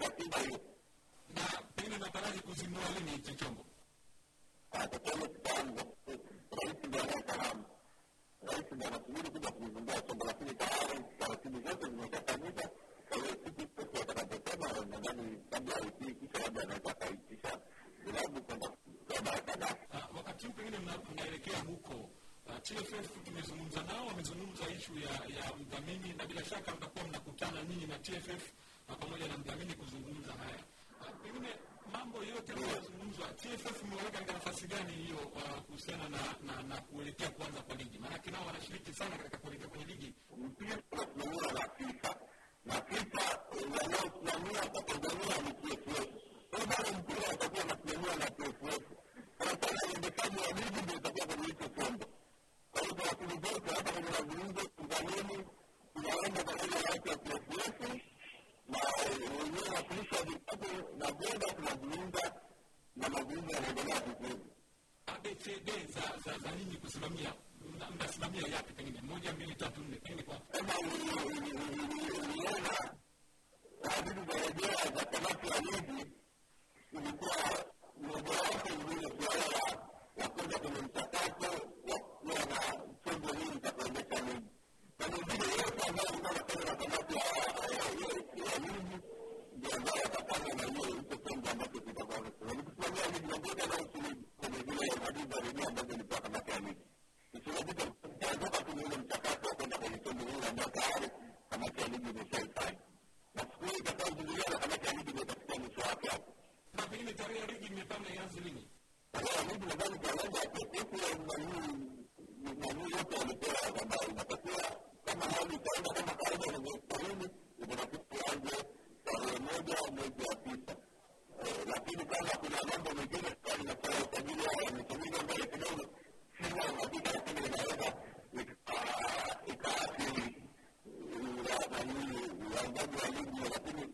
ratiba hiyo na pengine nataraji kuzindua lini hicho chombo atakuwa kitambo rais ndio anayefahamu rais ndio anasubiri kuja kuzindua chombo lakini tayari taratibu zote zimeshafanyika kwa hiyo siku siku watakaposema nadhani kabla ya wiki kisha labda anaweza akaitisha vilabu kwenda kutoa Ah, wakati huu pengine mnaelekea huko. Ah, TFF tumezungumza nao, wamezungumza ishu ya ya mdhamini, na bila shaka mtakuwa mnakutana nyinyi na TFF na pamoja na mdhamini kuzungumza haya. Ah, Pengine mambo yote yanayozungumzwa, TFF imeweka katika nafasi gani hiyo ah, kuhusiana na, na, na kuelekea kuanza kwa ligi? Maanake nao wanashiriki sana katika kuelekea kwenye ligi. unasimamiwa na FIFA na FIFA wanaosimamia kwa Tanzania ni TFF. Kwa hiyo bado mpira utakuwa unasimamiwa na TFF. Sana sana uendeshaji wa ligi ndio utakuwa kwenye hicho chombo. Kwa hiyo taratibu zote hata kwenye mazungumzo mdhamini tunaenda pamoja na wenyewe wakilishi wa vikapu na boda tunazungumza na mazungumzo yanaendelea vizuri. ABCD za za, za nyinyi kusimamia mna- mnasimamia yapi? Pengine moja, mbili, tatu, nne, pengine kwa kama uliona hadithi za rejea za kamati ya ligi ilikuwa mojawapo lingine suala la la kwenda kwenye mchakato wa kuwa na chombo hili cha kuendesha ligi na mengine yote ambayo ilikuwa nafanya na kamati ya ya ligi ndio ambayo atafanya na hiyo hicho chombo ambacho kitakuwa nikisimamia ligi nagoja na ushiriki kwenye zile hadithi za rejea ambazo ilikuwa kamati ya ligi isinabidi kutoka kwenye ule mchakato wa kwenda kwenye chombo hili ambao tayari kamati ya ligi imeshaifanya na siku hii itakaozinduliwa na kamati ya ligi ndio itafikia mwisho wake hapo na pengine tarehe ya ligi mmepanga ianze lini? tarehe ya ligi nadhani kalenda ya TFF ya nanii nanii yote walipewa kwamba inatakiwa kama hali itaenda kama kawaida inavyostahili inatakiwa ianze tarehe moja mwezi wa tisa Eh, lakini kama kuna mambo mengine kama linafanya usajili الذي يجب لكل